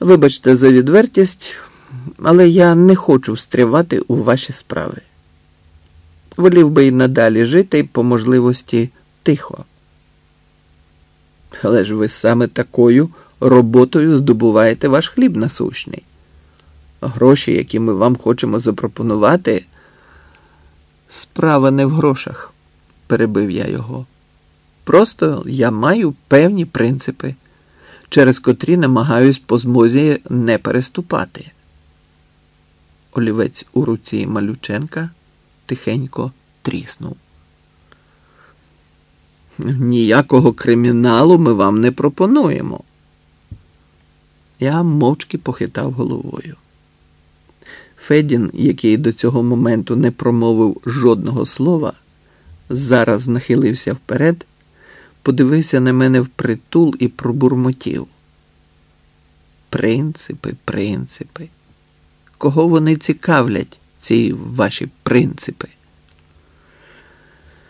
Вибачте за відвертість, але я не хочу встрявати у ваші справи. Волів би й надалі жити по можливості тихо. Але ж ви саме такою роботою здобуваєте ваш хліб насущний. Гроші, які ми вам хочемо запропонувати, справа не в грошах, перебив я його. Просто я маю певні принципи, через котрі намагаюсь по змозі не переступати. Олівець у руці Малюченка тихенько тріснув. Ніякого криміналу ми вам не пропонуємо. Я мовчки похитав головою. Федін, який до цього моменту не промовив жодного слова, зараз нахилився вперед, подивився на мене впритул і пробурмотів. Принципи, принципи. Кого вони цікавлять, ці ваші принципи?